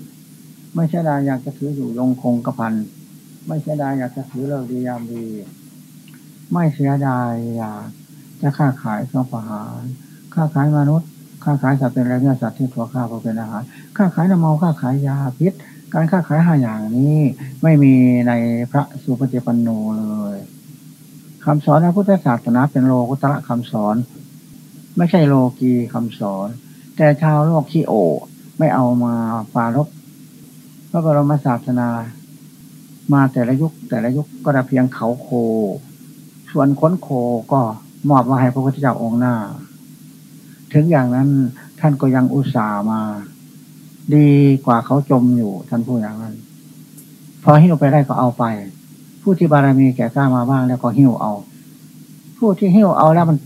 ไม่ใช่ได้อยากจะถืออยู่ลงคงกระพันไม่ใช่ได้อยากจะถือเลิกดียามดี ไม่เสียดายอยากจะค้าขายเครื่องประหารค้าขายมนุษย์ค้าขายสัตว์เป็นแรงเนื้อสัตว์ที่ถั่วข้าวเป็นอาหารค้าขายน้ำเมาค้าขายยาพิษ การค้าขายห้าอย่างนี้ไม่มีในพระสุปฏิปันโนเลยคำสอนพระพุทธศาสนาเป็นโลกุตระคำสอน ไม่ใช่โลกีคำสอน แต่ชาวโลกขี้โอไม่เอามาปารบพระบรมศาสนา มาแต่ละยุคแต่ละยุคก็ได้เพียงเขาโค ส่วนค้นโคก็มอบมาให้พระพุทธเจ้าองค์หน้า ถึงอย่างนั้นท่านก็ยังอุตส่าห์มา ดีกว่าเขาจมอยู่ท่านพูดอย่างนั้น พอหิ้วไปได้ก็เอาไป ผู้ที่บารมีแก่กล้ามาบ้างแล้วก็หิ้วเอา ผู้ที่หิ้วเอาแล้วมัน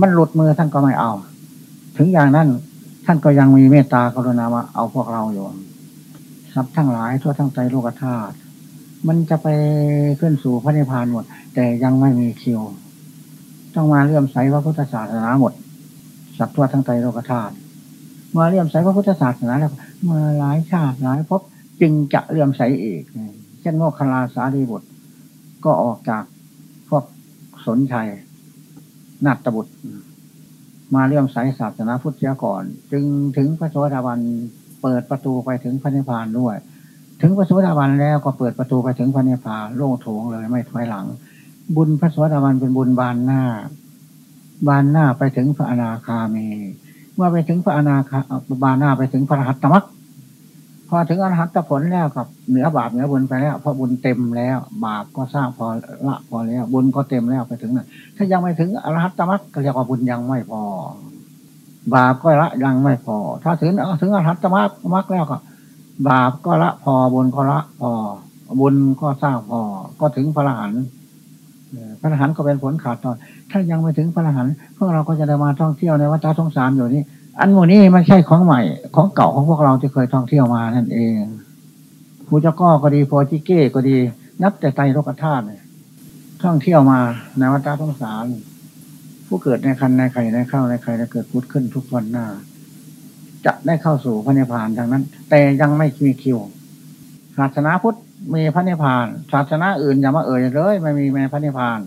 มันหลุดมือท่านก็ไม่เอา ถึงอย่างนั้น ท่านก็ยังมีเมตตากรุณามาเอาพวกเราอยู่ทรัพย์ทั้งหลายทั่วทั้งใจโลกธาตุมันจะไปขึ้นสู่พระนิพพานหมด แต่ยังไม่มีคิว ต้องมาเลื่อมใสว่าพุทธศาสนาหมดสัตว์ทั่วทั้งใจโลกธาตุมาเลื่อมใสพระพุทธศาสนาแล้วมาหลายชาติหลายภพจึงจะเลื่อมใสอีกเช่นโมคคลลาสารีบุตรก็ออกจากพวกสนชัย นัตบุตร มาเลื่อมใสศาสนาพุทธเสียก่อน จึงถึงพระโสดาบันเปิดประตูไปถึงพระนิพพานด้วย ถึงพระโสดาบันแล้วก็เปิดประตูไปถึงพระนิพพานโล่งโถงเลยไม่ถอยหลัง บุญพระโสดาบันเป็นบุญบานหน้า บานหน้าไปถึงพระอนาคามี เมื่อไปถึงพระอนาคาบานหน้าไปถึงพระรหัตตมรรค พอถึงอรหัตผลแล้วกับเหนือบาปเหนือบุญไปแล้วเพราะบุญเต็มแล้ว บาปก็สร้างพอละพอแล้ว บุญก็เต็มแล้วไปถึงนั้นถ้ายังไม่ถึงอรหัตมรรคก็เรียกว่าบุญยังไม่พอ บาปก็ละยังไม่พอ ถ้าถึงถึงอรหัตมรรคมรรคแล้วก็ บาปก็ละพอบุญก็ละพอ บุญก็สร้างพอ ก็ถึงพระอรหันต์พระอรหันต์ก็เป็นผลขาดตอน ถ้ายังไม่ถึงพระอรหันต์พวกเราก็จะได้มาท่องเที่ยวในวัฏสงสารอยู่นี้ อันโมนี้ไม่ใช่ของใหม่ ของเก่าของพวกเราที่เคยท่องเที่ยวมานั่นเองภูเจ้าก้อก็ดีโพจิเก้ก็ดี นับแต่ไตรโลกธาตุเนี่ยท่องเที่ยวมาในวัฏสงสาร ผู้เกิดในคันในไข่ในข้าวในไข่ในเกิดพุทธขึ้นทุกวันหน้า จะได้เข้าสู่พระนิพพานดังนั้น แต่ยังไม่มีคิวศาสนาพุทธมีพระนิพพานศาสนาอื่นอย่ามาเอ่ยเลยไม่มีแม้พระนิพพาน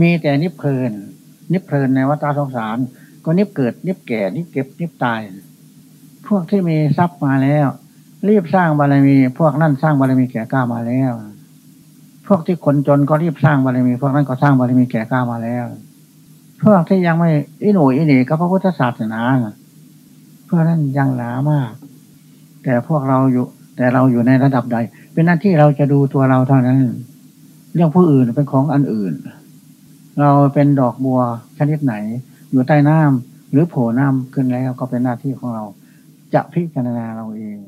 มีแต่นิพเพลินนิพเพลินในวัฏสงสาร ก็นิพเกิดนิพแก่นิพเก็บนิพตาย พวกที่มีทรัพย์มาแล้ว รีบสร้างบารมี พวกนั่นสร้างบารมีแก่กล้ามาแล้ว พวกที่คนจนก็รีบสร้างบารมี พวกนั้นก็สร้างบารมีแก่กล้ามาแล้ว พวกที่ยังไม่อิหนูอิหนีก็พระพุทธศาสนาพวกนั้นยังหลามาก แต่พวกเราอยู่ แต่เราอยู่ในระดับใด เป็นหน้าที่เราจะดูตัวเราเท่านั้น เรื่องผู้อื่นเป็นของอันอื่น เราเป็นดอกบัวชนิดไหน อยู่ใต้น้ำหรือโผล่น้ำขึ้นแล้วก็เป็นหน้าที่ของเรา จะพิจารณาเราเอง